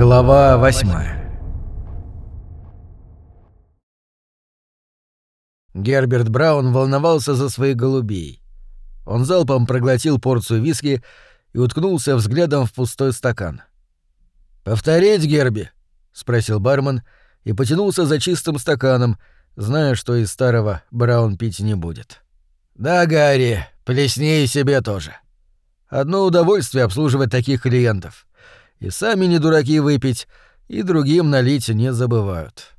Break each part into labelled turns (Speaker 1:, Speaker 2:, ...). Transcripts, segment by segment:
Speaker 1: Глава восьмая Герберт Браун волновался за своих голубей. Он залпом проглотил порцию виски и уткнулся взглядом в пустой стакан. «Повторить, Герби?» — спросил бармен и потянулся за чистым стаканом, зная, что из старого Браун пить не будет. «Да, Гарри, плесни и себе тоже. Одно удовольствие обслуживать таких клиентов. И сами не дураки выпить, и другим налить не забывают».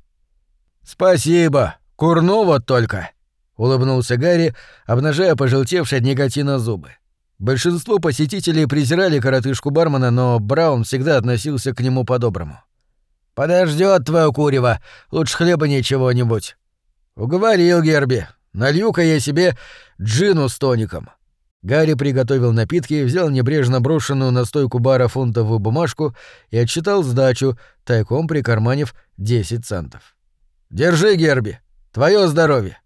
Speaker 1: «Спасибо, курну вот только», — улыбнулся Гарри, обнажая пожелтевшие от никотина зубы. Большинство посетителей презирали коротышку бармена, но Браун всегда относился к нему по-доброму. «Подождёт твоё курево, лучше хлеба ничего-нибудь». «Уговорил Герби. Налью-ка я себе джину с тоником». Гарри приготовил напитки, взял небрежно брошенную на стойку бара фунтовую бумажку и отсчитал сдачу, тайком прикарманив 10 центов. «Держи, Герби. Твое здоровье!»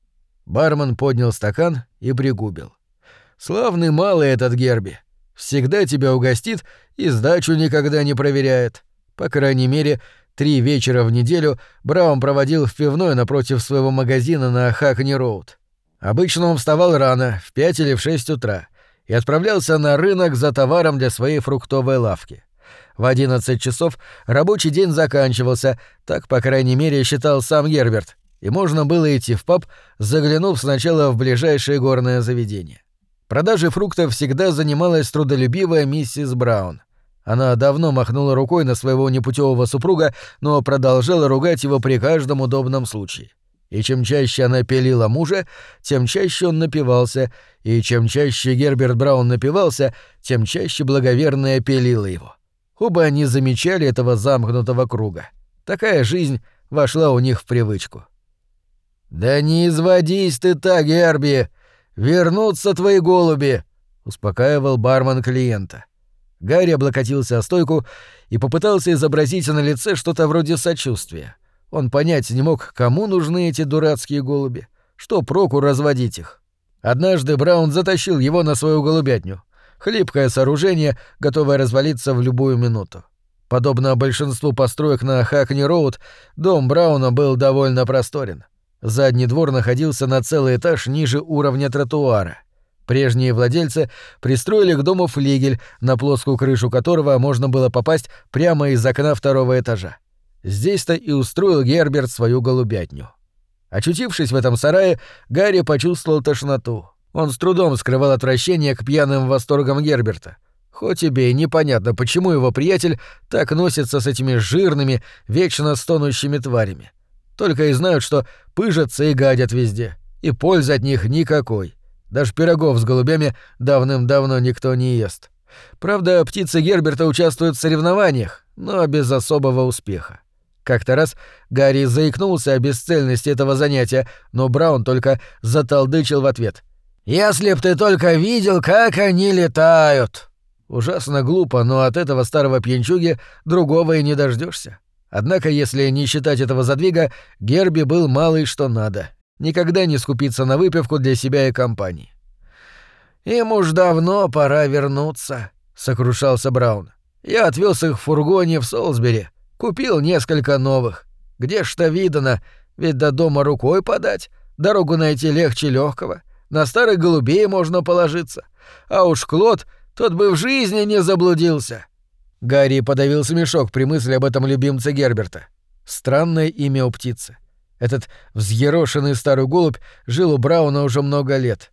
Speaker 1: Бармен поднял стакан и пригубил. «Славный малый этот Герби. Всегда тебя угостит и сдачу никогда не проверяет. По крайней мере, три вечера в неделю Браун проводил в пивной напротив своего магазина на Хакни-Роуд. Обычно он вставал рано, в пять или в шесть утра, и отправлялся на рынок за товаром для своей фруктовой лавки. В одиннадцать часов рабочий день заканчивался, так, по крайней мере, считал сам Герберт, и можно было идти в паб, заглянув сначала в ближайшее горное заведение. Продажей фруктов всегда занималась трудолюбивая миссис Браун. Она давно махнула рукой на своего непутевого супруга, но продолжала ругать его при каждом удобном случае. И чем чаще она пилила мужа, тем чаще он напивался, и чем чаще Герберт Браун напивался, тем чаще благоверная пилила его. Оба они замечали этого замкнутого круга. Такая жизнь вошла у них в привычку. «Да не изводись ты так, Герби! Вернутся твои голуби!» — успокаивал бармен клиента. Гарри облокотился о стойку и попытался изобразить на лице что-то вроде сочувствия. Он понять не мог, кому нужны эти дурацкие голуби, что проку разводить их. Однажды Браун затащил его на свою голубятню. Хлипкое сооружение, готовое развалиться в любую минуту. Подобно большинству построек на Хакни-Роуд, дом Брауна был довольно просторен — Задний двор находился на целый этаж ниже уровня тротуара. Прежние владельцы пристроили к дому флигель, на плоскую крышу которого можно было попасть прямо из окна второго этажа. Здесь-то и устроил Герберт свою голубятню. Очутившись в этом сарае, Гарри почувствовал тошноту. Он с трудом скрывал отвращение к пьяным восторгам Герберта. Хоть тебе и непонятно, почему его приятель так носится с этими жирными, вечно стонущими тварями. Только и знают, что пыжатся и гадят везде, и пользы от них никакой. Даже пирогов с голубями давным-давно никто не ест. Правда, птицы Герберта участвуют в соревнованиях, но без особого успеха. Как-то раз Гарри заикнулся о бесцельности этого занятия, но Браун только заталдычил в ответ. «Если б ты только видел, как они летают!» Ужасно глупо, но от этого старого пьянчуги другого и не дождешься. Однако, если не считать этого задвига, Герби был малый что надо. Никогда не скупиться на выпивку для себя и компании. «Им уж давно пора вернуться», — сокрушался Браун. «Я отвез их в фургоне в Солсбери, купил несколько новых. Где ж-то видано, ведь до дома рукой подать, дорогу найти легче легкого. На старых голубей можно положиться. А уж Клод, тот бы в жизни не заблудился. Гарри подавил смешок при мысли об этом любимце Герберта. Странное имя у птицы. Этот взъерошенный старый голубь жил у Брауна уже много лет.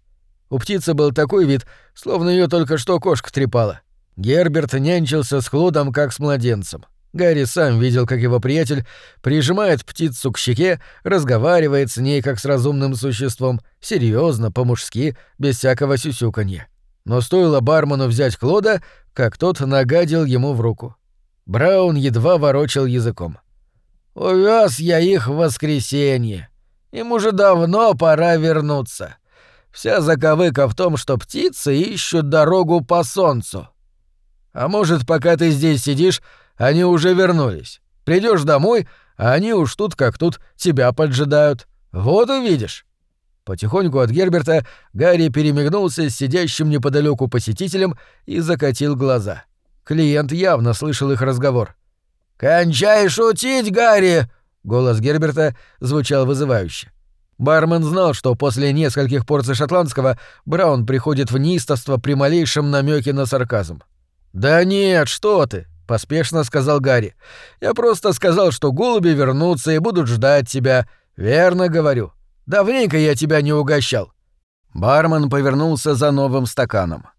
Speaker 1: У птицы был такой вид, словно ее только что кошка трепала. Герберт нянчился с Клодом как с младенцем. Гарри сам видел, как его приятель прижимает птицу к щеке, разговаривает с ней как с разумным существом, серьезно, по-мужски, без всякого сюсюканья. Но стоило бармену взять Клода, как тот нагадил ему в руку. Браун едва ворочал языком. «Увез я их в воскресенье. Им уже давно пора вернуться. Вся заковыка в том, что птицы ищут дорогу по солнцу. А может, пока ты здесь сидишь, они уже вернулись. Придешь домой, а они уж тут как тут тебя поджидают. Вот увидишь». Потихоньку от Герберта Гарри перемигнулся с сидящим неподалеку посетителем и закатил глаза. Клиент явно слышал их разговор. «Кончай шутить, Гарри!» — голос Герберта звучал вызывающе. Бармен знал, что после нескольких порций шотландского Браун приходит в неистовство при малейшем намеке на сарказм. «Да нет, что ты!» — поспешно сказал Гарри. «Я просто сказал, что голуби вернутся и будут ждать тебя. Верно говорю. Давненько я тебя не угощал». Бармен повернулся за новым стаканом.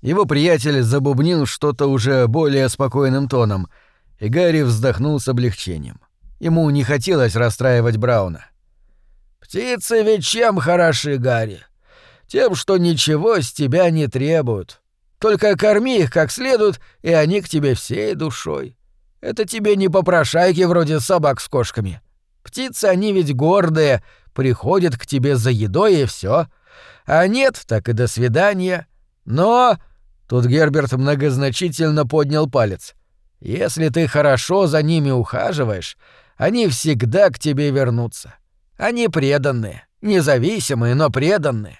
Speaker 1: Его приятель забубнил что-то уже более спокойным тоном, и Гарри вздохнул с облегчением. Ему не хотелось расстраивать Брауна. «Птицы ведь чем хороши, Гарри? Тем, что ничего с тебя не требуют. Только корми их как следует, и они к тебе всей душой. Это тебе не попрошайки вроде собак с кошками. Птицы, они ведь гордые, приходят к тебе за едой и все. А нет, так и до свидания. Но...» Тут Герберт многозначительно поднял палец. «Если ты хорошо за ними ухаживаешь, они всегда к тебе вернутся. Они преданные, независимые, но преданные.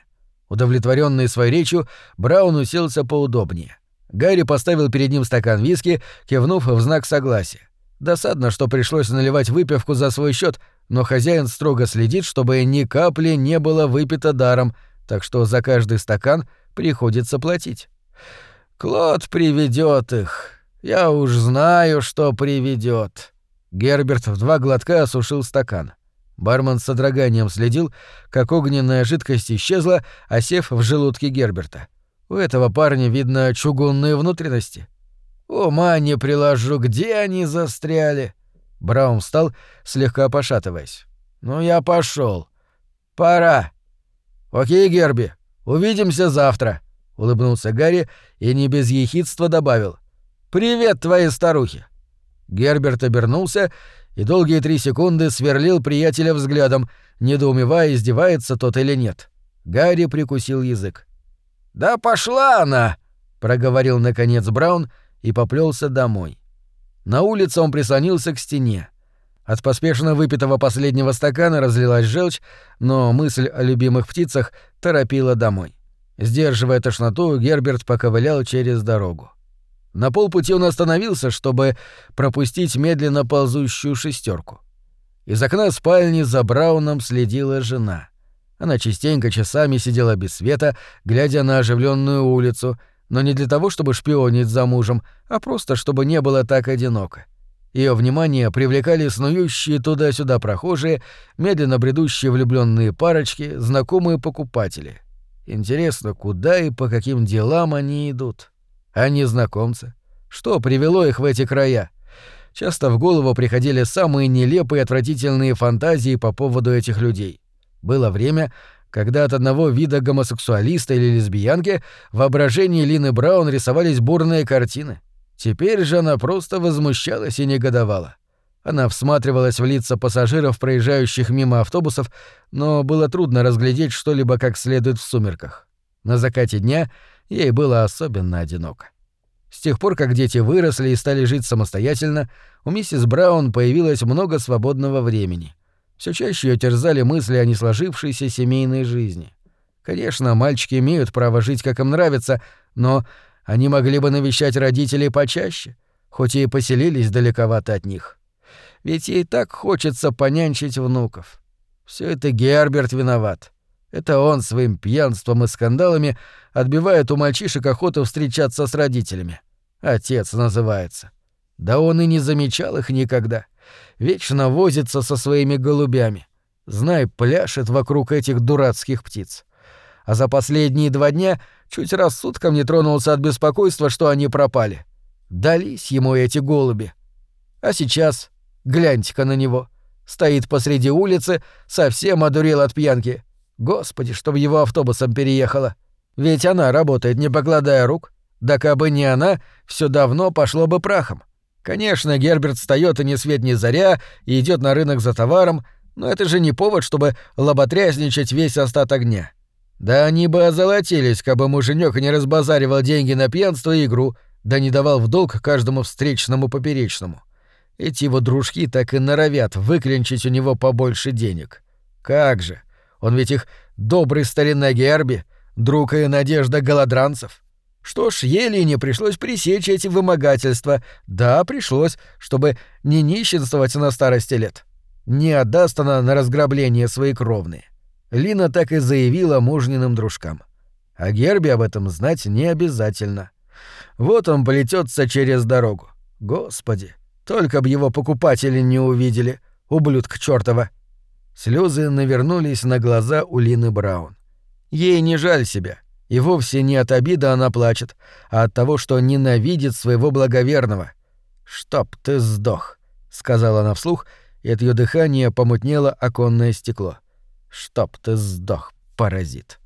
Speaker 1: Удовлетворенный своей речью, Браун уселся поудобнее. Гарри поставил перед ним стакан виски, кивнув в знак согласия. Досадно, что пришлось наливать выпивку за свой счет, но хозяин строго следит, чтобы ни капли не было выпито даром, так что за каждый стакан приходится платить. Клод приведет их. Я уж знаю, что приведет. Герберт в два глотка осушил стакан. Бармен с содроганием следил, как огненная жидкость исчезла, осев в желудке Герберта. У этого парня, видно, чугунные внутренности. «Ума не приложу, где они застряли?» Браун встал, слегка пошатываясь. «Ну, я пошел. Пора». «Окей, Герби, увидимся завтра», — улыбнулся Гарри и не без ехидства добавил. «Привет твоей старухе». Герберт обернулся и долгие три секунды сверлил приятеля взглядом, недоумевая, издевается тот или нет. Гарри прикусил язык. «Да пошла она!» — проговорил наконец Браун и поплелся домой. На улице он прислонился к стене. От поспешно выпитого последнего стакана разлилась желчь, но мысль о любимых птицах торопила домой. Сдерживая тошноту, Герберт поковылял через дорогу. На полпути он остановился, чтобы пропустить медленно ползущую шестерку. Из окна спальни за Брауном следила жена. Она частенько часами сидела без света, глядя на оживленную улицу, но не для того, чтобы шпионить за мужем, а просто чтобы не было так одиноко. Ее внимание привлекали снующие туда-сюда прохожие, медленно бредущие влюбленные парочки, знакомые покупатели. Интересно, куда и по каким делам они идут? А незнакомцы? Что привело их в эти края? Часто в голову приходили самые нелепые и отвратительные фантазии по поводу этих людей. Было время, когда от одного вида гомосексуалиста или лесбиянки в воображении Лины Браун рисовались бурные картины. Теперь же она просто возмущалась и негодовала. Она всматривалась в лица пассажиров, проезжающих мимо автобусов, но было трудно разглядеть что-либо как следует в сумерках. На закате дня ей было особенно одиноко. С тех пор, как дети выросли и стали жить самостоятельно, у миссис Браун появилось много свободного времени. Все чаще ее терзали мысли о несложившейся семейной жизни. Конечно, мальчики имеют право жить, как им нравится, но они могли бы навещать родителей почаще, хоть и поселились далековато от них. Ведь ей так хочется понянчить внуков. Все это Герберт виноват. Это он своим пьянством и скандалами отбивает у мальчишек охоту встречаться с родителями. Отец называется. Да он и не замечал их никогда. Вечно возится со своими голубями. Знай, пляшет вокруг этих дурацких птиц. А за последние два дня чуть рассудком не тронулся от беспокойства, что они пропали. Дались ему эти голуби. А сейчас гляньте-ка на него. Стоит посреди улицы, совсем одурел от пьянки. Господи, чтобы его автобусом переехала. Ведь она работает, не покладая рук. Да кабы не она, все давно пошло бы прахом. Конечно, Герберт встает и ни свет ни заря, и идет на рынок за товаром, но это же не повод, чтобы лоботрясничать весь остаток дня. Да они бы озолотились, кабы муженек не разбазаривал деньги на пьянство и игру, да не давал в долг каждому встречному поперечному. Эти его дружки так и норовят выклинчить у него побольше денег. Как же! Он ведь их добрый старина Герби, друг и надежда голодранцев. Что ж, еле не пришлось пресечь эти вымогательства. Да, пришлось, чтобы не нищенствовать на старости лет. Не отдаст она на разграбление свои кровные. Лина так и заявила мужниным дружкам. А Герби об этом знать не обязательно. Вот он полетется через дорогу. Господи, только б его покупатели не увидели, ублюдка чёртова. Слезы навернулись на глаза у Лины Браун. Ей не жаль себя, и вовсе не от обиды она плачет, а от того, что ненавидит своего благоверного. «Чтоб ты сдох», — сказала она вслух, и от ее дыхания помутнело оконное стекло. «Чтоб ты сдох, паразит».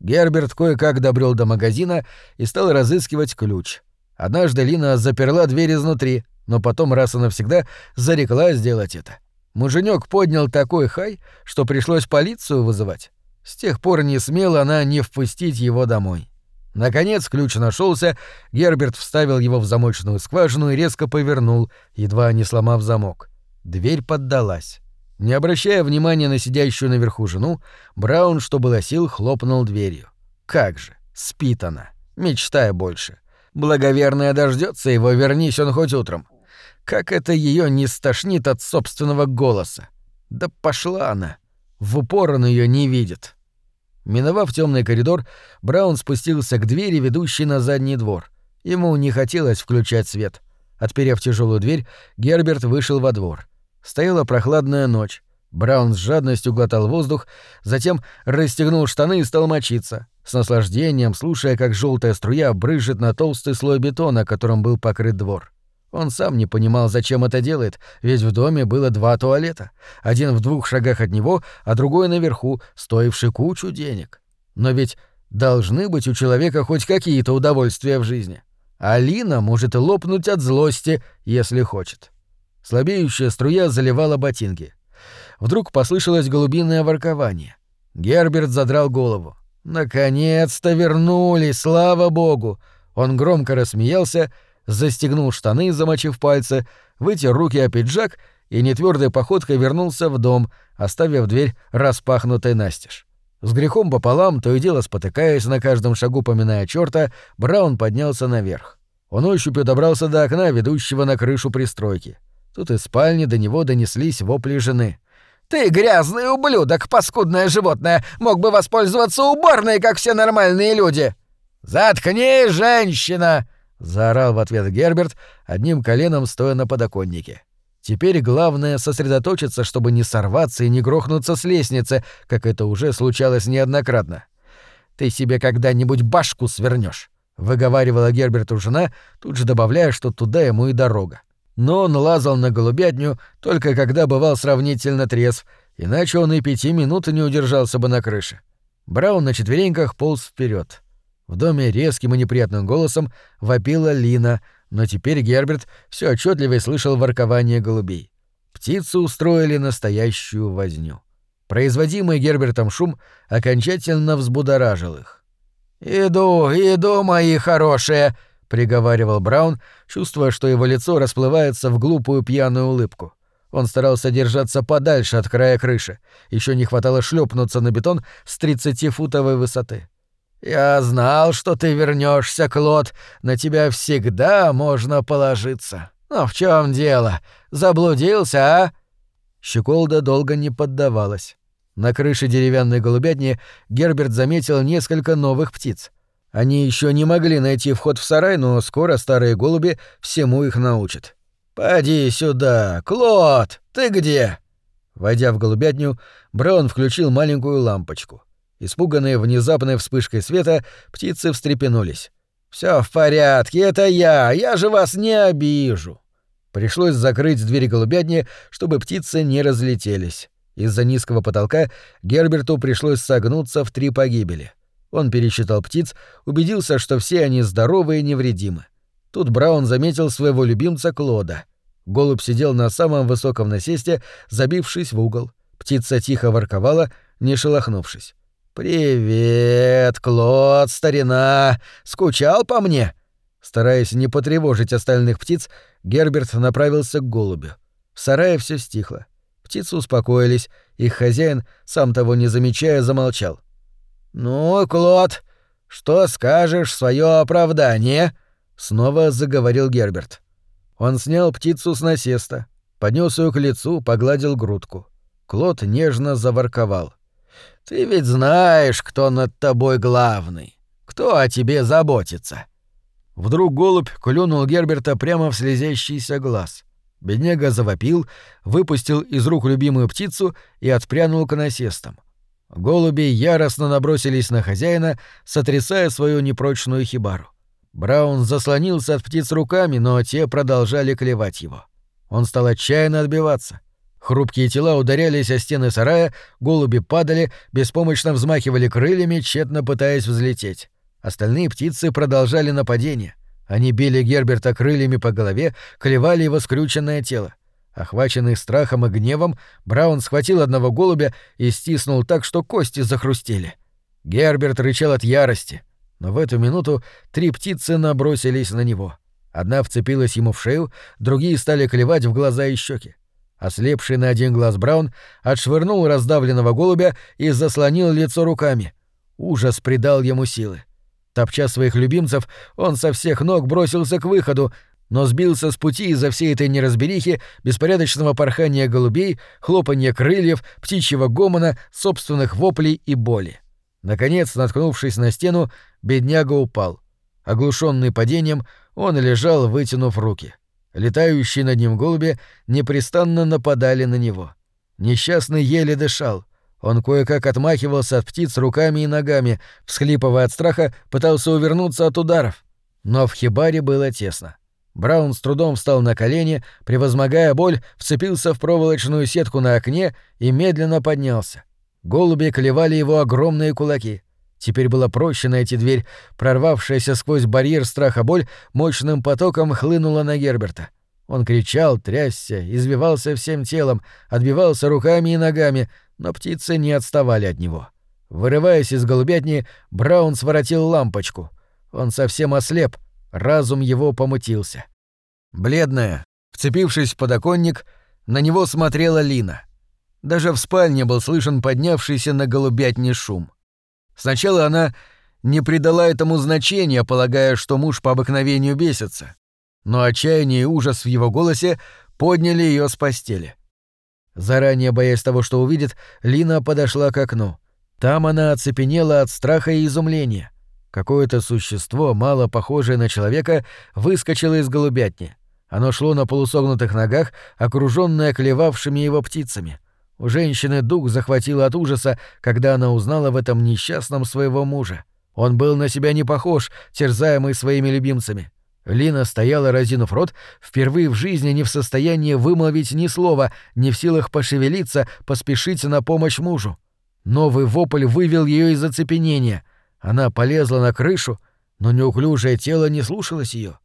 Speaker 1: Герберт кое-как добрел до магазина и стал разыскивать ключ. Однажды Лина заперла дверь изнутри, но потом раз и навсегда зарекла сделать это. Муженек поднял такой хай, что пришлось полицию вызывать. С тех пор не смела она не впустить его домой. Наконец ключ нашелся, Герберт вставил его в замочную скважину и резко повернул, едва не сломав замок. Дверь поддалась. Не обращая внимания на сидящую наверху жену, Браун, что было сил, хлопнул дверью. Как же, спит она, мечтая больше. Благоверная дождется его, вернись он хоть утром. Как это ее не стошнит от собственного голоса? Да пошла она. В упор он ее не видит. Миновав темный коридор, Браун спустился к двери, ведущей на задний двор. Ему не хотелось включать свет. Отперев тяжелую дверь, Герберт вышел во двор. Стояла прохладная ночь. Браун с жадностью глотал воздух, затем расстегнул штаны и стал мочиться, с наслаждением слушая, как желтая струя брызжет на толстый слой бетона, которым был покрыт двор. Он сам не понимал, зачем это делает, ведь в доме было два туалета. Один в двух шагах от него, а другой наверху, стоивший кучу денег. Но ведь должны быть у человека хоть какие-то удовольствия в жизни. Алина может лопнуть от злости, если хочет. Слабеющая струя заливала ботинки. Вдруг послышалось голубиное воркование. Герберт задрал голову. «Наконец-то вернулись, слава богу!» Он громко рассмеялся застегнул штаны, замочив пальцы, вытер руки о пиджак и нетвёрдой походкой вернулся в дом, оставив дверь распахнутой настежь. С грехом пополам, то и дело спотыкаясь на каждом шагу поминая чёрта, Браун поднялся наверх. Он ощупью добрался до окна, ведущего на крышу пристройки. Тут из спальни до него донеслись вопли жены. «Ты грязный ублюдок, паскудное животное! Мог бы воспользоваться уборной, как все нормальные люди!» «Заткнись, женщина!» Заорал в ответ Герберт, одним коленом стоя на подоконнике. Теперь главное сосредоточиться, чтобы не сорваться и не грохнуться с лестницы, как это уже случалось неоднократно. Ты себе когда-нибудь башку свернешь, выговаривала Герберту жена, тут же добавляя, что туда ему и дорога. Но он лазал на голубятню только когда бывал сравнительно трезв, иначе он и пяти минут не удержался бы на крыше. Браун на четвереньках полз вперед. В доме резким и неприятным голосом вопила Лина, но теперь Герберт все отчетливее слышал воркование голубей. Птицы устроили настоящую возню. Производимый Гербертом шум окончательно взбудоражил их. «Иду, иду, мои хорошие!» — приговаривал Браун, чувствуя, что его лицо расплывается в глупую пьяную улыбку. Он старался держаться подальше от края крыши. Еще не хватало шлепнуться на бетон с 30-футовой высоты. «Я знал, что ты вернешься, Клод. На тебя всегда можно положиться. Но в чем дело? Заблудился, а?» Щеколда долго не поддавалась. На крыше деревянной голубятни Герберт заметил несколько новых птиц. Они еще не могли найти вход в сарай, но скоро старые голуби всему их научат. «Поди сюда, Клод, ты где?» Войдя в голубятню, Браун включил маленькую лампочку. Испуганные внезапной вспышкой света, птицы встрепенулись. Все в порядке, это я, я же вас не обижу. Пришлось закрыть дверь голубятни, чтобы птицы не разлетелись. Из-за низкого потолка Герберту пришлось согнуться в три погибели. Он пересчитал птиц, убедился, что все они здоровы и невредимы. Тут Браун заметил своего любимца Клода. Голубь сидел на самом высоком насесте, забившись в угол. Птица тихо ворковала, не шелохнувшись. «Привет, Клод, старина! Скучал по мне?» Стараясь не потревожить остальных птиц, Герберт направился к голубю. В сарае все стихло. Птицы успокоились, их хозяин, сам того не замечая, замолчал. «Ну, Клод, «Что скажешь в свое оправдание?» — снова заговорил Герберт. Он снял птицу с насеста, поднес ее к лицу, погладил грудку. Клод нежно заворковал. «Ты ведь знаешь, кто над тобой главный, кто о тебе заботится». Вдруг голубь клюнул Герберта прямо в слезящийся глаз. Бедняга завопил, выпустил из рук любимую птицу и отпрянул к насестам. Голуби яростно набросились на хозяина, сотрясая свою непрочную хибару. Браун заслонился от птиц руками, но те продолжали клевать его. Он стал отчаянно отбиваться. Хрупкие тела ударялись о стены сарая, голуби падали, беспомощно взмахивали крыльями, тщетно пытаясь взлететь. Остальные птицы продолжали нападение. Они били Герберта крыльями по голове, клевали его скрюченное тело. Охваченный страхом и гневом, Браун схватил одного голубя и стиснул так, что кости захрустели. Герберт рычал от ярости, но в эту минуту три птицы набросились на него. Одна вцепилась ему в шею, другие стали клевать в глаза и щеки. Ослепший на один глаз Браун отшвырнул раздавленного голубя и заслонил лицо руками. Ужас придал ему силы. Топча своих любимцев, он со всех ног бросился к выходу, но сбился с пути из-за всей этой неразберихи, беспорядочного порхания голубей, хлопанья крыльев, птичьего гомона, собственных воплей и боли. Наконец, наткнувшись на стену, бедняга упал. Оглушенный падением, он лежал, вытянув руки. Летающие над ним голуби непрестанно нападали на него. Несчастный еле дышал. Он кое-как отмахивался от птиц руками и ногами, всхлипывая от страха, пытался увернуться от ударов. Но в хибаре было тесно. Браун с трудом встал на колени, превозмогая боль, вцепился в проволочную сетку на окне и медленно поднялся. Голуби клевали его огромные кулаки. Теперь было проще найти дверь, прорвавшаяся сквозь барьер страха боль мощным потоком хлынула на Герберта. Он кричал, трясся, извивался всем телом, отбивался руками и ногами, но птицы не отставали от него. Вырываясь из голубятни, Браун своротил лампочку. Он совсем ослеп, Разум его помутился. Бледная, вцепившись в подоконник, на него смотрела Лина. Даже в спальне был слышен поднявшийся на голубятне шум. Сначала она не придала этому значения, полагая, что муж по обыкновению бесится. Но отчаяние и ужас в его голосе подняли ее с постели. Заранее боясь того, что увидит, Лина подошла к окну. Там она оцепенела от страха и изумления. Какое-то существо, мало похожее на человека, выскочило из голубятни. Оно шло на полусогнутых ногах, окружённое клевавшими его птицами. У женщины дух захватило от ужаса, когда она узнала в этом несчастном своего мужа. Он был на себя не похож, терзаемый своими любимцами. Лина стояла, разинув рот, впервые в жизни не в состоянии вымолвить ни слова, не в силах пошевелиться, поспешить на помощь мужу. Новый вопль вывел ее из оцепенения — она полезла на крышу, но неуклюжее тело не слушалось ее.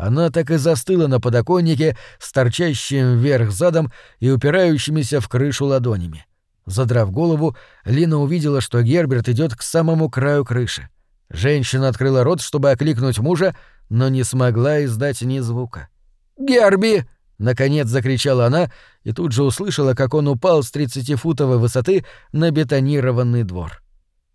Speaker 1: Она так и застыла на подоконнике с торчащим вверх задом и упирающимися в крышу ладонями. Задрав голову, Лина увидела, что Герберт идет к самому краю крыши. Женщина открыла рот, чтобы окликнуть мужа, но не смогла издать ни звука. «Герби!» — наконец закричала она и тут же услышала, как он упал с тридцатифутовой высоты на бетонированный двор.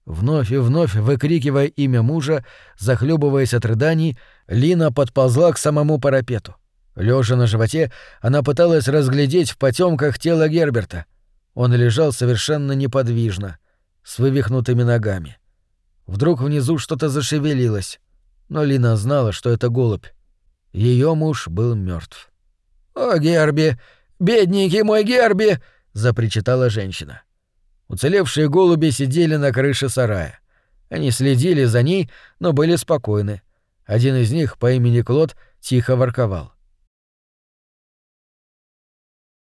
Speaker 1: Вновь и вновь выкрикивая имя мужа, захлебываясь от рыданий, Лина подползла к самому парапету. Лежа на животе, она пыталась разглядеть в потемках тело Герберта. Он лежал совершенно неподвижно, с вывихнутыми ногами. Вдруг внизу что-то зашевелилось, но Лина знала, что это голубь. Ее муж был мертв. «О, Герби! Бедненький мой Герби!» — запричитала женщина. Уцелевшие голуби сидели на крыше сарая. Они следили за ней, но были спокойны. Один из них по имени Клод тихо ворковал.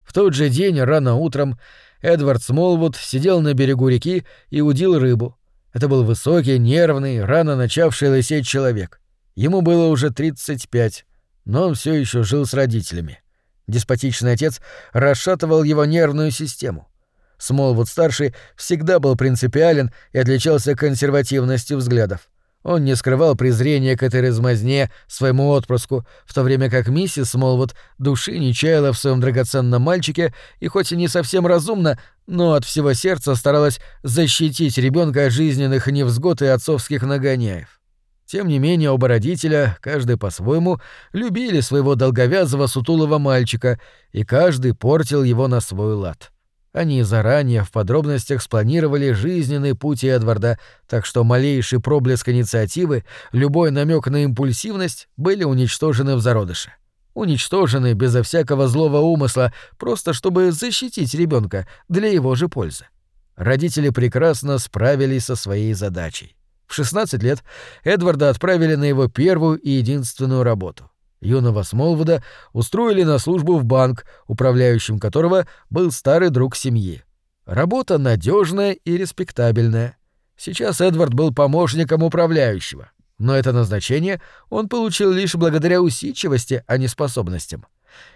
Speaker 1: В тот же день, рано утром, Эдвард Смолвуд сидел на берегу реки и удил рыбу. Это был высокий, нервный, рано начавший лысеть человек. Ему было уже 35, но он все еще жил с родителями. Деспотичный отец расшатывал его нервную систему. Смолвуд-старший всегда был принципиален и отличался консервативностью взглядов. Он не скрывал презрения к этой размазне своему отпрыску, в то время как миссис Смолвуд души не чаяла в своем драгоценном мальчике и хоть и не совсем разумно, но от всего сердца старалась защитить ребенка от жизненных невзгод и отцовских нагоняев. Тем не менее, оба родителя, каждый по-своему, любили своего долговязого сутулого мальчика, и каждый портил его на свой лад. Они заранее в подробностях спланировали жизненный путь Эдварда, так что малейший проблеск инициативы, любой намек на импульсивность были уничтожены в зародыше. Уничтожены безо всякого злого умысла, просто чтобы защитить ребенка для его же пользы. Родители прекрасно справились со своей задачей. В 16 лет Эдварда отправили на его первую и единственную работу. Юного Смолвуда устроили на службу в банк, управляющим которого был старый друг семьи. Работа надежная и респектабельная. Сейчас Эдвард был помощником управляющего, но это назначение он получил лишь благодаря усидчивости, а не способностям.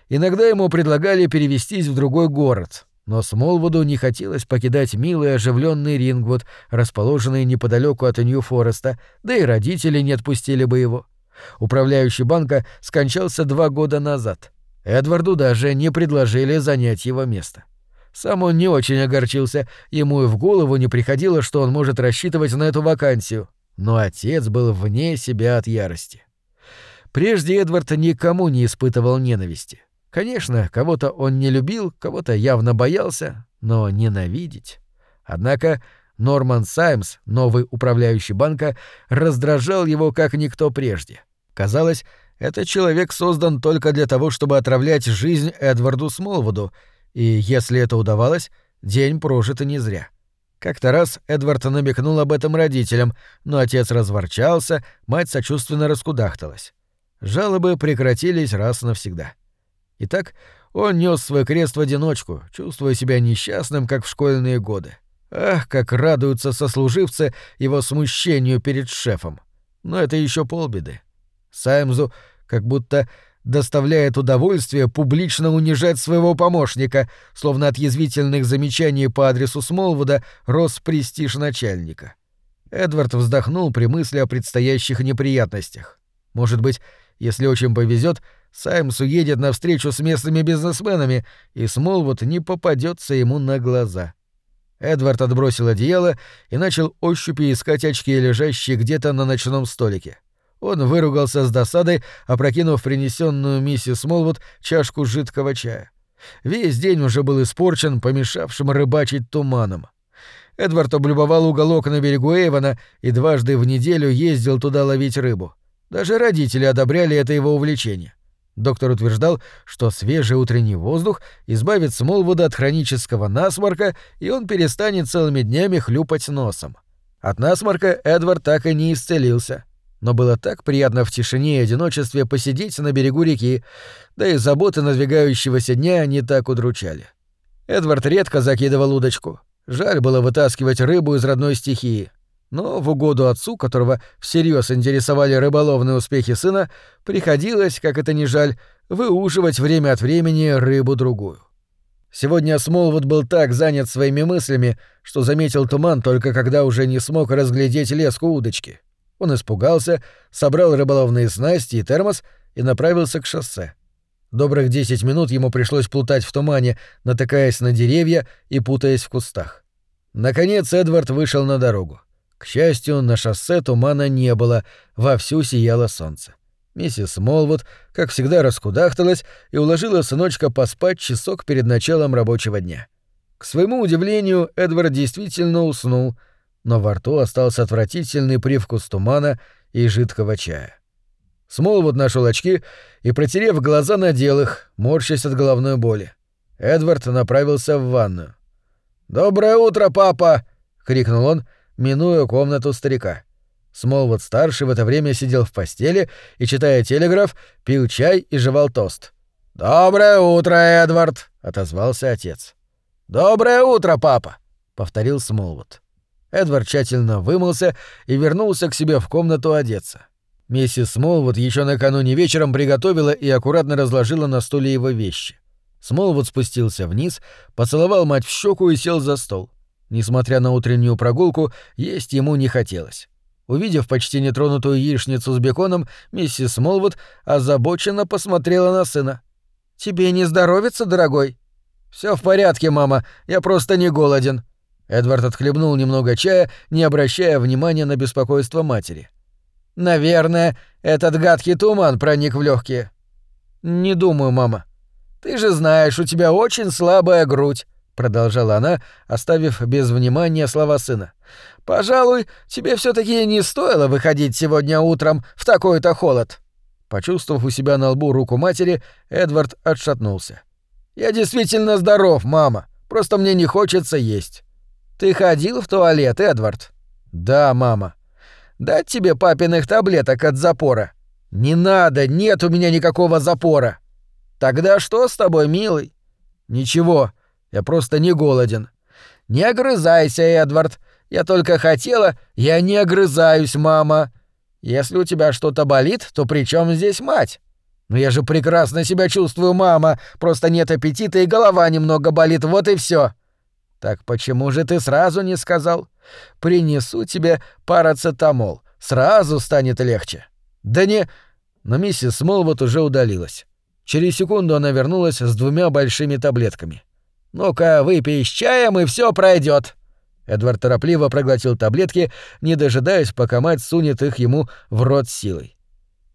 Speaker 1: Иногда ему предлагали перевестись в другой город, но Смолвуду не хотелось покидать милый оживленный Рингвуд, расположенный неподалеку от Нью-Фореста, да и родители не отпустили бы его. Управляющий банка скончался два года назад. Эдварду даже не предложили занять его место. Сам он не очень огорчился, ему и в голову не приходило, что он может рассчитывать на эту вакансию. Но отец был вне себя от ярости. Прежде Эдвард никому не испытывал ненависти. Конечно, кого-то он не любил, кого-то явно боялся, но ненавидеть. Однако Норман Саймс, новый управляющий банка, раздражал его как никто прежде. Казалось, этот человек создан только для того, чтобы отравлять жизнь Эдварду Смолвуду, и если это удавалось, день прожит и не зря. Как-то раз Эдвард намекнул об этом родителям, но отец разворчался, мать сочувственно раскудахталась. Жалобы прекратились раз навсегда. Итак, он нес свой крест в одиночку, чувствуя себя несчастным, как в школьные годы. Ах, как радуются сослуживцы его смущению перед шефом. Но это еще полбеды. Саймзу как будто доставляет удовольствие публично унижать своего помощника, словно от язвительных замечаний по адресу Смолвуда рос престиж начальника. Эдвард вздохнул при мысли о предстоящих неприятностях. Может быть, если очень повезет, Саймс уедет на встречу с местными бизнесменами, и Смолвуд не попадется ему на глаза. Эдвард отбросил одеяло и начал ощупью искать очки, лежащие где-то на ночном столике. Он выругался с досадой, опрокинув принесенную миссис Молвуд чашку жидкого чая. Весь день уже был испорчен помешавшим рыбачить туманом. Эдвард облюбовал уголок на берегу Эйвона и дважды в неделю ездил туда ловить рыбу. Даже родители одобряли это его увлечение. Доктор утверждал, что свежий утренний воздух избавит Смолвуда от хронического насморка, и он перестанет целыми днями хлюпать носом. От насморка Эдвард так и не исцелился. Но было так приятно в тишине и одиночестве посидеть на берегу реки, да и заботы надвигающегося дня не так удручали. Эдвард редко закидывал удочку. Жаль было вытаскивать рыбу из родной стихии. Но в угоду отцу, которого всерьез интересовали рыболовные успехи сына, приходилось, как это ни жаль, выуживать время от времени рыбу-другую. Сегодня Смолвуд был так занят своими мыслями, что заметил туман только когда уже не смог разглядеть леску удочки. Он испугался, собрал рыболовные снасти и термос и направился к шоссе. Добрых десять минут ему пришлось плутать в тумане, натыкаясь на деревья и путаясь в кустах. Наконец Эдвард вышел на дорогу. К счастью, на шоссе тумана не было, вовсю сияло солнце. Миссис Молвуд, как всегда, раскудахталась и уложила сыночка поспать часок перед началом рабочего дня. К своему удивлению, Эдвард действительно уснул, но во рту остался отвратительный привкус тумана и жидкого чая. Смолвуд нашел очки и, протерев глаза, надел их, морщась от головной боли. Эдвард направился в ванную. «Доброе утро, папа!» — крикнул он — минуя комнату старика. Смолвуд-старший в это время сидел в постели и, читая телеграф, пил чай и жевал тост. «Доброе утро, Эдвард!» — отозвался отец. «Доброе утро, папа!» — повторил Смолвуд. Эдвард тщательно вымылся и вернулся к себе в комнату одеться. Миссис Смолвуд еще накануне вечером приготовила и аккуратно разложила на столе его вещи. Смолвуд спустился вниз, поцеловал мать в щеку и сел за стол. Несмотря на утреннюю прогулку, есть ему не хотелось. Увидев почти нетронутую яичницу с беконом, миссис Молвуд озабоченно посмотрела на сына. «Тебе не здоровится, дорогой?» Все в порядке, мама, я просто не голоден». Эдвард отхлебнул немного чая, не обращая внимания на беспокойство матери. «Наверное, этот гадкий туман проник в легкие. «Не думаю, мама». «Ты же знаешь, у тебя очень слабая грудь», — продолжала она, оставив без внимания слова сына. «Пожалуй, тебе все таки не стоило выходить сегодня утром в такой-то холод». Почувствовав у себя на лбу руку матери, Эдвард отшатнулся. «Я действительно здоров, мама. Просто мне не хочется есть». «Ты ходил в туалет, Эдвард?» «Да, мама». «Дать тебе папиных таблеток от запора?» «Не надо, нет у меня никакого запора». «Тогда что с тобой, милый?» «Ничего, я просто не голоден». «Не огрызайся, Эдвард. Я только хотела, я не огрызаюсь, мама. Если у тебя что-то болит, то при чем здесь мать?» «Но я же прекрасно себя чувствую, мама. Просто нет аппетита и голова немного болит, вот и все. «Так почему же ты сразу не сказал? Принесу тебе парацетамол. Сразу станет легче». «Да не...» Но миссис Смолвуд уже удалилась. Через секунду она вернулась с двумя большими таблетками. «Ну-ка, выпей с чаем, и все пройдет. Эдвард торопливо проглотил таблетки, не дожидаясь, пока мать сунет их ему в рот силой.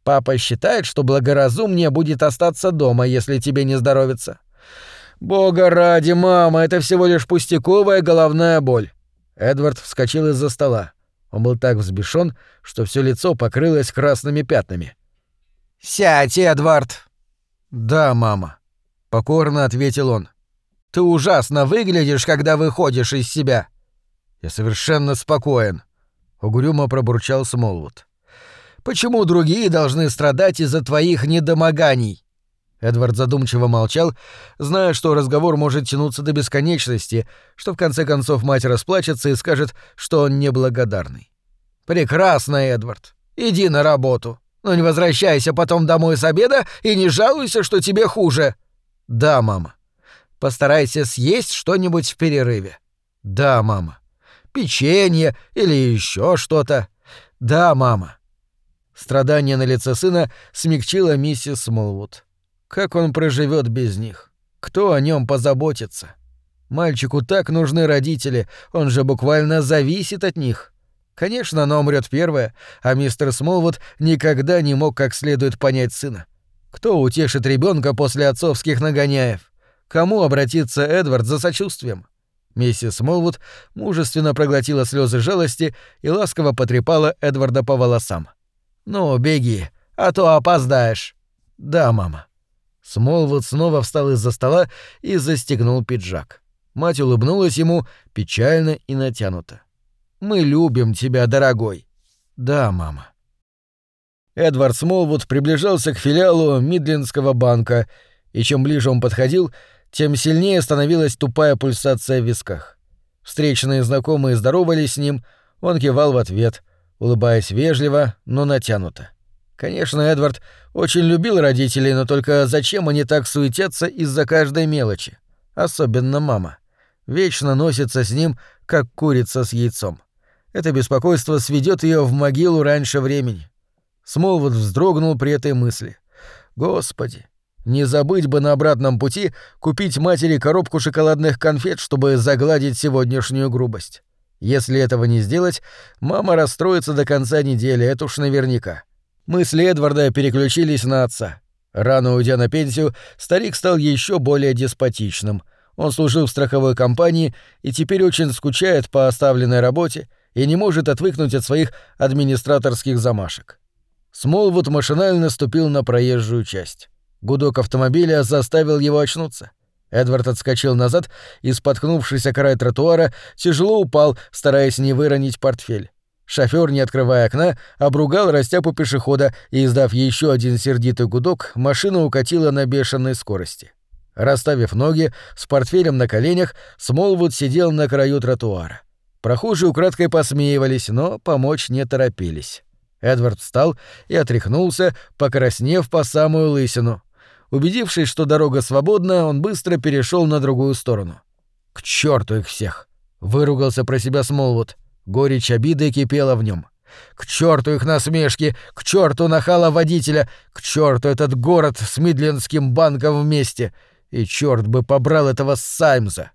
Speaker 1: Папа считает, что благоразумнее будет остаться дома, если тебе не здоровится. Бога ради, мама, это всего лишь пустяковая головная боль. Эдвард вскочил из-за стола. Он был так взбешен, что все лицо покрылось красными пятнами. «Сядь, Эдвард!» «Да, мама», — покорно ответил он. «Ты ужасно выглядишь, когда выходишь из себя». «Я совершенно спокоен», — угрюмо пробурчал Смолвуд. Почему другие должны страдать из-за твоих недомоганий?» Эдвард задумчиво молчал, зная, что разговор может тянуться до бесконечности, что в конце концов мать расплачется и скажет, что он неблагодарный. «Прекрасно, Эдвард. Иди на работу. Но не возвращайся потом домой с обеда и не жалуйся, что тебе хуже». «Да, мама». «Постарайся съесть что-нибудь в перерыве». «Да, мама». «Печенье или еще что-то». «Да, мама». Страдание на лице сына смягчило миссис Смолвуд. Как он проживет без них? Кто о нем позаботится? Мальчику так нужны родители, он же буквально зависит от них. Конечно, она умрет первая, а мистер Смолвуд никогда не мог как следует понять сына. Кто утешит ребенка после отцовских нагоняев? Кому обратиться Эдвард за сочувствием? Миссис Смолвуд мужественно проглотила слезы жалости и ласково потрепала Эдварда по волосам. «Ну, беги, а то опоздаешь». «Да, мама». Смолвуд снова встал из-за стола и застегнул пиджак. Мать улыбнулась ему печально и натянуто. «Мы любим тебя, дорогой». «Да, мама». Эдвард Смолвуд приближался к филиалу Мидлендского банка, и чем ближе он подходил, тем сильнее становилась тупая пульсация в висках. Встречные знакомые здоровались с ним, он кивал в ответ, улыбаясь вежливо, но натянуто. Конечно, Эдвард очень любил родителей, но только зачем они так суетятся из-за каждой мелочи? Особенно мама. Вечно носится с ним, как курица с яйцом. Это беспокойство сведет ее в могилу раньше времени. Смолвуд вздрогнул при этой мысли. Господи, не забыть бы на обратном пути купить матери коробку шоколадных конфет, чтобы загладить сегодняшнюю грубость. Если этого не сделать, мама расстроится до конца недели, это уж наверняка. Мысли Эдварда переключились на отца. Рано уйдя на пенсию, старик стал еще более деспотичным. Он служил в страховой компании и теперь очень скучает по оставленной работе и не может отвыкнуть от своих администраторских замашек. Смолвуд машинально ступил на проезжую часть. Гудок автомобиля заставил его очнуться. Эдвард отскочил назад и, споткнувшись о край тротуара, тяжело упал, стараясь не выронить портфель. Шофёр, не открывая окна, обругал растяпу пешехода и, издав еще один сердитый гудок, машина укатила на бешеной скорости. Расставив ноги, с портфелем на коленях, Смолвуд сидел на краю тротуара. Прохожие украдкой посмеивались, но помочь не торопились. Эдвард встал и отряхнулся, покраснев по самую лысину. Убедившись, что дорога свободна, он быстро перешел на другую сторону. «К черту их всех!» — выругался про себя Смолвуд. Горечь обиды кипела в нем. К черту их насмешки, к черту нахала водителя, к черту этот город с Мидлендским банком вместе. И черт бы побрал этого Саймза.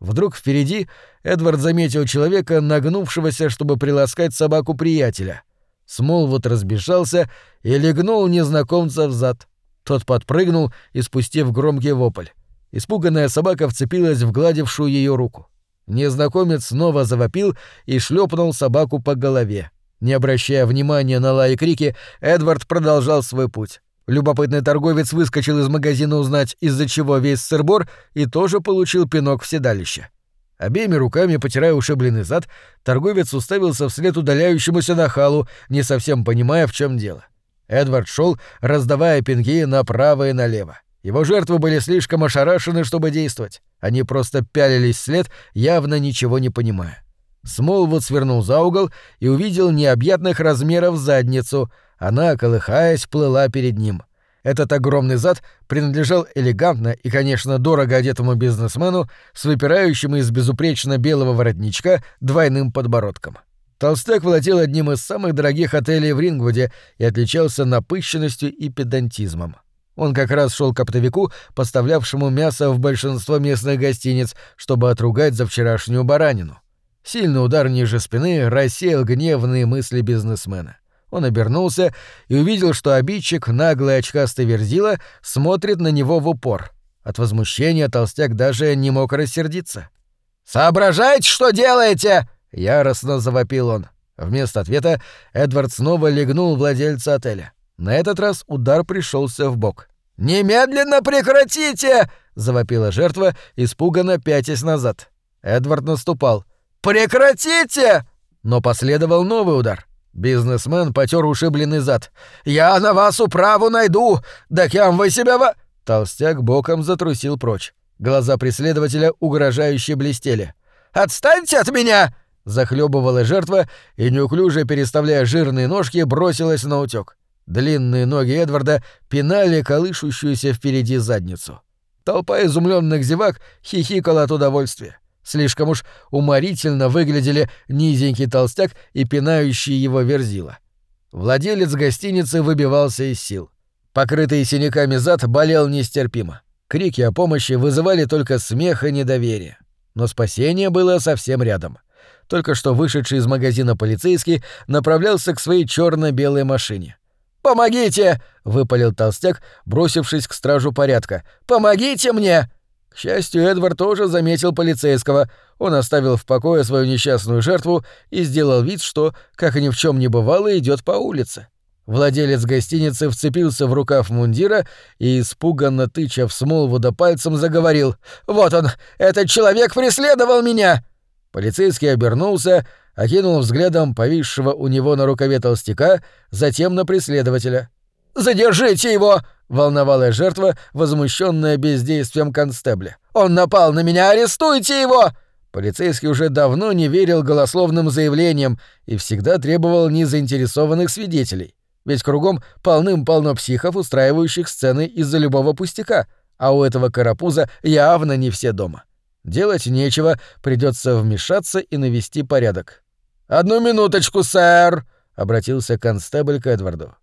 Speaker 1: Вдруг впереди Эдвард заметил человека, нагнувшегося, чтобы приласкать собаку приятеля. Смолвуд разбежался и легнул незнакомца в зад. Тот подпрыгнул, испустив громкий вопль. Испуганная собака вцепилась в гладившую ее руку. Незнакомец снова завопил и шлепнул собаку по голове. Не обращая внимания на лай и крики, Эдвард продолжал свой путь. Любопытный торговец выскочил из магазина узнать, из-за чего весь сырбор, и тоже получил пинок в седалище. Обеими руками, потирая ушибленный зад, торговец уставился вслед удаляющемуся нахалу, не совсем понимая, в чем дело. Эдвард шел, раздавая пинки направо и налево. Его жертвы были слишком ошарашены, чтобы действовать. Они просто пялились вслед, явно ничего не понимая. Смолвуд свернул за угол и увидел необъятных размеров задницу. Она, колыхаясь, плыла перед ним. Этот огромный зад принадлежал элегантно и, конечно, дорого одетому бизнесмену с выпирающим из безупречно белого воротничка двойным подбородком. Толстяк владел одним из самых дорогих отелей в Рингвуде и отличался напыщенностью и педантизмом. Он как раз шел к оптовику, поставлявшему мясо в большинство местных гостиниц, чтобы отругать за вчерашнюю баранину. Сильный удар ниже спины рассеял гневные мысли бизнесмена. Он обернулся и увидел, что обидчик, наглый очкастый верзила, смотрит на него в упор. От возмущения толстяк даже не мог рассердиться. «Соображайте, что делаете!» — яростно завопил он. Вместо ответа Эдвард снова легнул владельца отеля. На этот раз удар пришелся в бок. «Немедленно прекратите!» — завопила жертва, испуганно пятясь назад. Эдвард наступал — «Прекратите!» Но последовал новый удар. Бизнесмен потер ушибленный зад. «Я на вас управу найду! Да кем вы себя во...» Толстяк боком затрусил прочь. Глаза преследователя угрожающе блестели. «Отстаньте от меня!» Захлебывала жертва и, неуклюже переставляя жирные ножки, бросилась на утёк. Длинные ноги Эдварда пинали колышущуюся впереди задницу. Толпа изумленных зевак хихикала от удовольствия. Слишком уж уморительно выглядели низенький толстяк и пинающий его верзила. Владелец гостиницы выбивался из сил. Покрытый синяками зад болел нестерпимо. Крики о помощи вызывали только смех и недоверие. Но спасение было совсем рядом. Только что вышедший из магазина полицейский направлялся к своей черно белой машине. «Помогите!» — выпалил толстяк, бросившись к стражу порядка. «Помогите мне!» К счастью, Эдвард тоже заметил полицейского. Он оставил в покое свою несчастную жертву и сделал вид, что, как ни в чем не бывало, идет по улице. Владелец гостиницы вцепился в рукав мундира и, испуганно тыча в Смолвуда пальцем, заговорил. «Вот он! Этот человек преследовал меня!» Полицейский обернулся, окинул взглядом повисшего у него на рукаве толстяка, затем на преследователя. «Задержите его!» — волновалась жертва, возмущенная бездействием констебля. «Он напал на меня! Арестуйте его!» Полицейский уже давно не верил голословным заявлениям и всегда требовал незаинтересованных свидетелей. Ведь кругом полным-полно психов, устраивающих сцены из-за любого пустяка, а у этого карапуза явно не все дома. Делать нечего, придется вмешаться и навести порядок. «Одну минуточку, сэр!» — обратился констебль к Эдварду.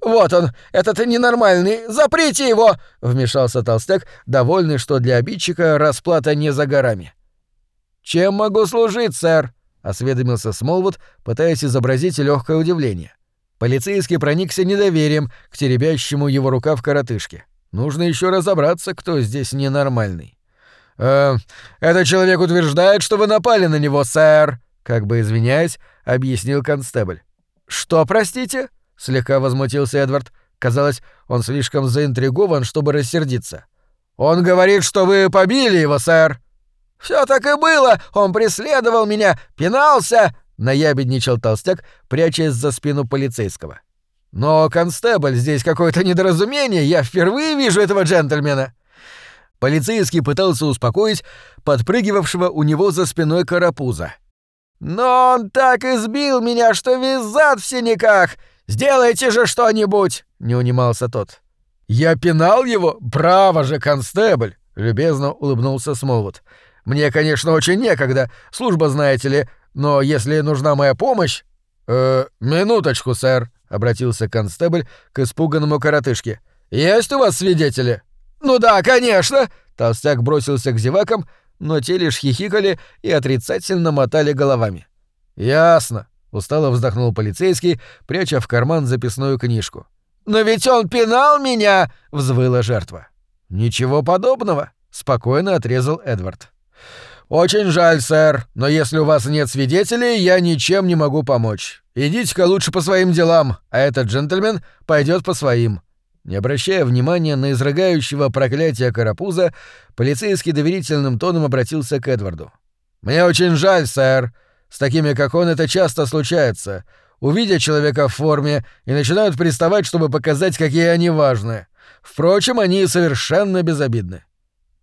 Speaker 1: «Вот он, этот ненормальный! Заприте его!» — вмешался толстяк, довольный, что для обидчика расплата не за горами. «Чем могу служить, сэр?» — осведомился Смолвуд, пытаясь изобразить легкое удивление. Полицейский проникся недоверием к теребящему его рука в коротышке. Нужно еще разобраться, кто здесь ненормальный. «Э, «Этот человек утверждает, что вы напали на него, сэр», — как бы извиняясь, объяснил констебль. «Что, простите?» — слегка возмутился Эдвард. Казалось, он слишком заинтригован, чтобы рассердиться. «Он говорит, что вы побили его, сэр!» «Всё так и было! Он преследовал меня, пинался!» — наябедничал толстяк, прячась за спину полицейского. «Но, констебль, здесь какое-то недоразумение, я впервые вижу этого джентльмена!» Полицейский пытался успокоить подпрыгивавшего у него за спиной карапуза. «Но он так избил меня, что весь зад в синяках! Сделайте же что-нибудь!» — не унимался тот. «Я пинал его? Право же, констебль!» — любезно улыбнулся Смолвуд. «Мне, конечно, очень некогда, служба, знаете ли, но если нужна моя помощь...» «Э, минуточку, сэр», — обратился констебль к испуганному коротышке. «Есть у вас свидетели?» «Ну да, конечно!» Толстяк бросился к зевакам, но те лишь хихикали и отрицательно мотали головами. «Ясно», — устало вздохнул полицейский, пряча в карман записную книжку. «Но ведь он пинал меня!» — взвыла жертва. «Ничего подобного», — спокойно отрезал Эдвард. «Очень жаль, сэр, но если у вас нет свидетелей, я ничем не могу помочь. Идите-ка лучше по своим делам, а этот джентльмен пойдет по своим». Не обращая внимания на изрыгающего проклятия карапуза, полицейский доверительным тоном обратился к Эдварду. «Мне очень жаль, сэр. С такими, как он, это часто случается. Увидят человека в форме и начинают приставать, чтобы показать, какие они важные. Впрочем, они совершенно безобидны».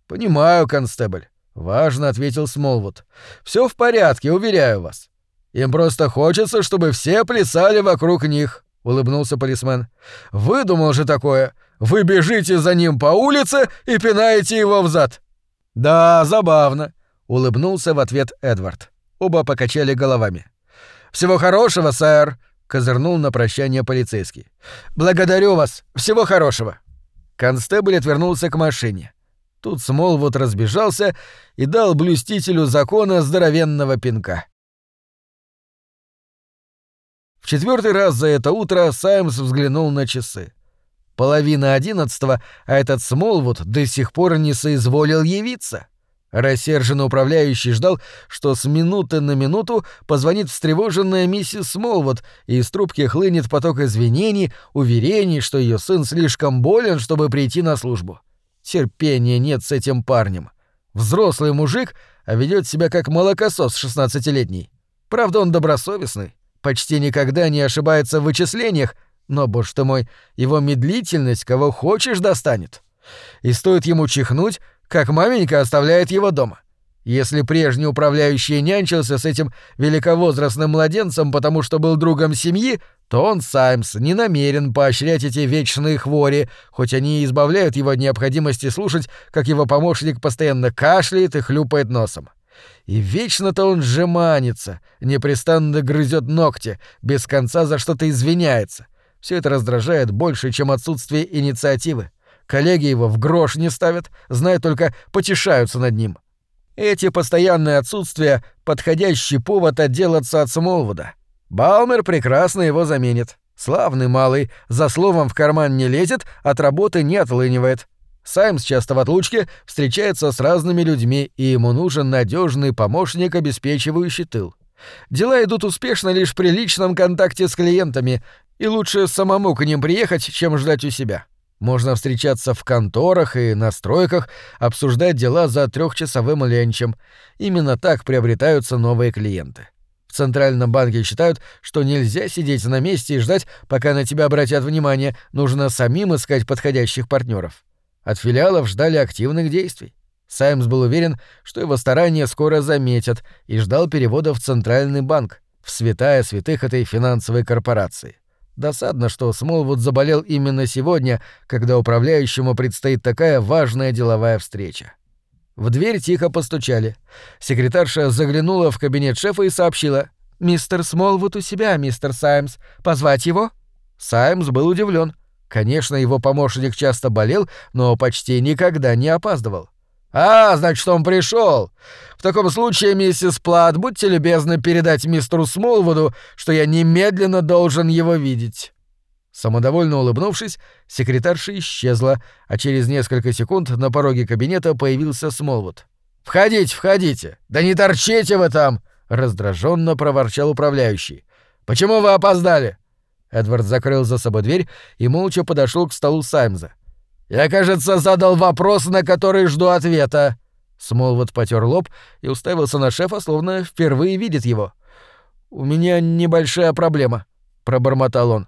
Speaker 1: «Понимаю, констебль», — важно ответил Смолвуд. «Все в порядке, уверяю вас. Им просто хочется, чтобы все плясали вокруг них улыбнулся полисмен. Выдумал же такое. Вы бежите за ним по улице и пинаете его взад. Да, забавно, улыбнулся в ответ Эдвард. Оба покачали головами. Всего хорошего, сэр, козырнул на прощание полицейский. Благодарю вас. Всего хорошего. Констебль отвернулся к машине. Тут Смолвуд разбежался и дал блюстителю закона здоровенного пинка. В четвертый раз за это утро Саймс взглянул на часы. Половина одиннадцатого, а этот Смолвуд до сих пор не соизволил явиться. Рассерженно управляющий ждал, что с минуты на минуту позвонит встревоженная миссис Смолвуд, и из трубки хлынет поток извинений, уверений, что ее сын слишком болен, чтобы прийти на службу. Терпения нет с этим парнем. Взрослый мужик, а ведет себя как молокосос шестнадцатилетний. Правда, он добросовестный почти никогда не ошибается в вычислениях, но, боже ты мой, его медлительность кого хочешь достанет. И стоит ему чихнуть, как маменька оставляет его дома. Если прежний управляющий нянчился с этим великовозрастным младенцем, потому что был другом семьи, то он, Саймс, не намерен поощрять эти вечные хвори, хоть они и избавляют его от необходимости слушать, как его помощник постоянно кашляет и хлюпает носом. И вечно-то он сжиманится, непрестанно грызет ногти, без конца за что-то извиняется. Все это раздражает больше, чем отсутствие инициативы. Коллеги его в грош не ставят, знают только потешаются над ним. Эти постоянные отсутствия — подходящий повод отделаться от Смолвуда. Балмер прекрасно его заменит. Славный малый, за словом в карман не лезет, от работы не отлынивает. Саймс часто в отлучке встречается с разными людьми, и ему нужен надежный помощник, обеспечивающий тыл. Дела идут успешно лишь при личном контакте с клиентами, и лучше самому к ним приехать, чем ждать у себя. Можно встречаться в конторах и на стройках, обсуждать дела за трехчасовым ленчем. Именно так приобретаются новые клиенты. В Центральном банке считают, что нельзя сидеть на месте и ждать, пока на тебя обратят внимание, нужно самим искать подходящих партнеров. От филиалов ждали активных действий. Саймс был уверен, что его старания скоро заметят, и ждал перевода в Центральный банк, в святая святых этой финансовой корпорации. Досадно, что Смолвуд заболел именно сегодня, когда управляющему предстоит такая важная деловая встреча. В дверь тихо постучали. Секретарша заглянула в кабинет шефа и сообщила. «Мистер Смолвуд у себя, мистер Саймс. Позвать его?» Саймс был удивлен. Конечно, его помощник часто болел, но почти никогда не опаздывал. «А, значит, он пришел. В таком случае, миссис Плат, будьте любезны передать мистеру Смолвуду, что я немедленно должен его видеть». Самодовольно улыбнувшись, секретарша исчезла, а через несколько секунд на пороге кабинета появился Смолвуд. «Входите, входите! Да не торчите вы там!» — раздраженно проворчал управляющий. «Почему вы опоздали?» Эдвард закрыл за собой дверь и молча подошел к столу Саймза. «Я, кажется, задал вопрос, на который жду ответа». Смолвуд потер лоб и уставился на шефа, словно впервые видит его. «У меня небольшая проблема», — пробормотал он.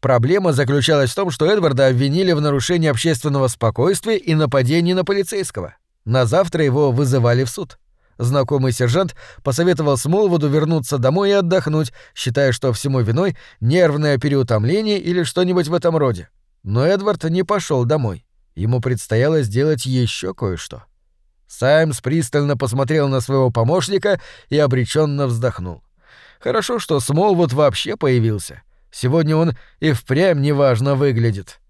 Speaker 1: Проблема заключалась в том, что Эдварда обвинили в нарушении общественного спокойствия и нападении на полицейского. На завтра его вызывали в суд. Знакомый сержант посоветовал Смолвуду вернуться домой и отдохнуть, считая, что всему виной нервное переутомление или что-нибудь в этом роде. Но Эдвард не пошел домой. Ему предстояло сделать еще кое-что. Саймс пристально посмотрел на своего помощника и обреченно вздохнул. Хорошо, что Смолвуд вообще появился. Сегодня он и впрямь неважно выглядит.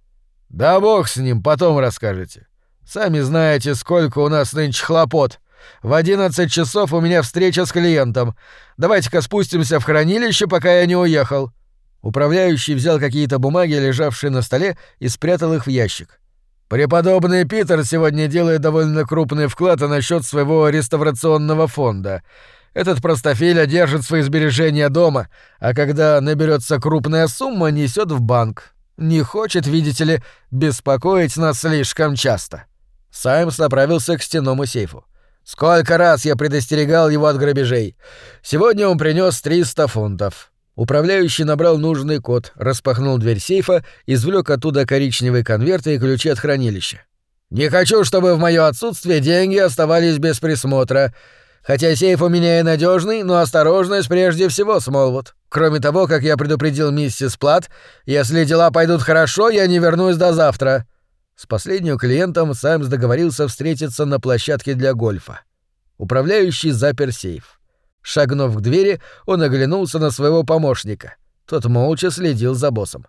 Speaker 1: Да бог с ним, потом расскажете. Сами знаете, сколько у нас нынче хлопот. В одиннадцать часов у меня встреча с клиентом. Давайте-ка спустимся в хранилище, пока я не уехал. Управляющий взял какие-то бумаги, лежавшие на столе, и спрятал их в ящик. Преподобный Питер сегодня делает довольно крупный вклад насчет своего реставрационного фонда. Этот простофиля держит свои сбережения дома, а когда наберется крупная сумма, несет в банк. Не хочет, видите ли, беспокоить нас слишком часто. Саймс направился к стенному сейфу. Сколько раз я предостерегал его от грабежей. Сегодня он принес 300 фунтов. Управляющий набрал нужный код, распахнул дверь сейфа, извлек оттуда коричневый конверт и ключи от хранилища. «Не хочу, чтобы в мое отсутствие деньги оставались без присмотра. Хотя сейф у меня и надежный, но осторожность прежде всего, Смолвуд. Кроме того, как я предупредил миссис Плат, если дела пойдут хорошо, я не вернусь до завтра». С последним клиентом Саймс договорился встретиться на площадке для гольфа. Управляющий запер сейф. Шагнув к двери, он оглянулся на своего помощника. Тот молча следил за боссом.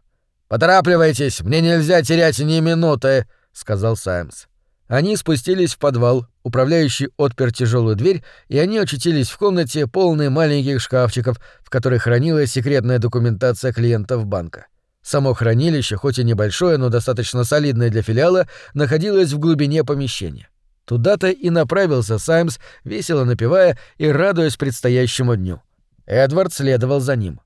Speaker 1: «Поторапливайтесь, мне нельзя терять ни минуты», — сказал Саймс. Они спустились в подвал, управляющий отпер тяжелую дверь, и они очутились в комнате, полной маленьких шкафчиков, в которой хранилась секретная документация клиентов банка. Само хранилище, хоть и небольшое, но достаточно солидное для филиала, находилось в глубине помещения. Туда-то и направился Саймс, весело напевая и радуясь предстоящему дню. Эдвард следовал за ним.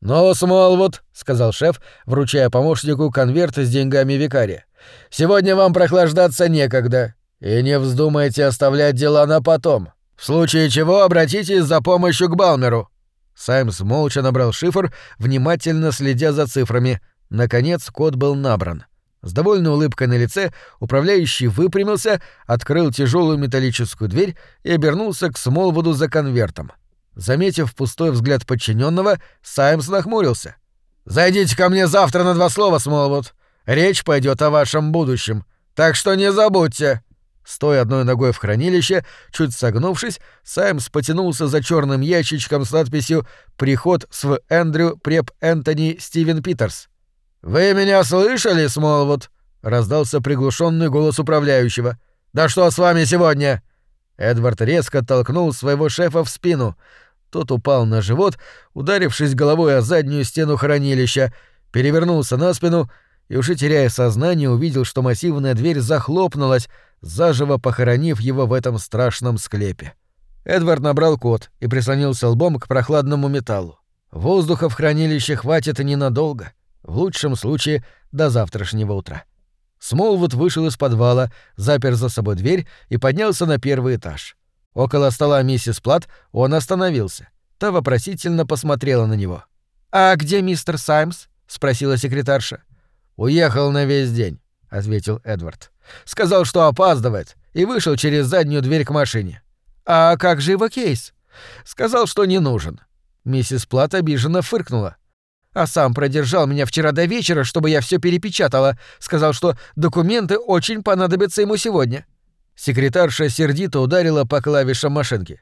Speaker 1: «Ну, Смолвуд», — сказал шеф, вручая помощнику конверт с деньгами викария, — «сегодня вам прохлаждаться некогда, и не вздумайте оставлять дела на потом. В случае чего обратитесь за помощью к Балмеру». Саймс молча набрал шифр, внимательно следя за цифрами. Наконец код был набран. С довольной улыбкой на лице управляющий выпрямился, открыл тяжелую металлическую дверь и обернулся к Смолвуду за конвертом. Заметив пустой взгляд подчиненного, Саймс нахмурился. «Зайдите ко мне завтра на два слова, Смолвуд. Речь пойдет о вашем будущем. Так что не забудьте!» Стоя одной ногой в хранилище, чуть согнувшись, Саймс потянулся за черным ящичком с надписью «Приход с Эндрю Преп Энтони Стивен Питерс». «Вы меня слышали, Смолвуд?» — раздался приглушенный голос управляющего. «Да что с вами сегодня?» Эдвард резко толкнул своего шефа в спину. Тот упал на живот, ударившись головой о заднюю стену хранилища, перевернулся на спину и, уже теряя сознание, увидел, что массивная дверь захлопнулась, заживо похоронив его в этом страшном склепе. Эдвард набрал код и прислонился лбом к прохладному металлу. Воздуха в хранилище хватит ненадолго. В лучшем случае до завтрашнего утра. Смолвуд вышел из подвала, запер за собой дверь и поднялся на первый этаж. Около стола миссис Плат он остановился. Та вопросительно посмотрела на него. «А где мистер Саймс?» — спросила секретарша. «Уехал на весь день», — ответил Эдвард. «Сказал, что опаздывает, и вышел через заднюю дверь к машине». «А как же его кейс?» «Сказал, что не нужен». Миссис Плат обиженно фыркнула а сам продержал меня вчера до вечера, чтобы я все перепечатала. Сказал, что документы очень понадобятся ему сегодня. Секретарша сердито ударила по клавишам машинки.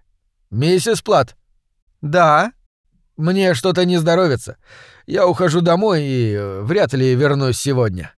Speaker 1: «Миссис Плат». «Да». «Мне что-то не здоровится. Я ухожу домой и э, вряд ли вернусь сегодня».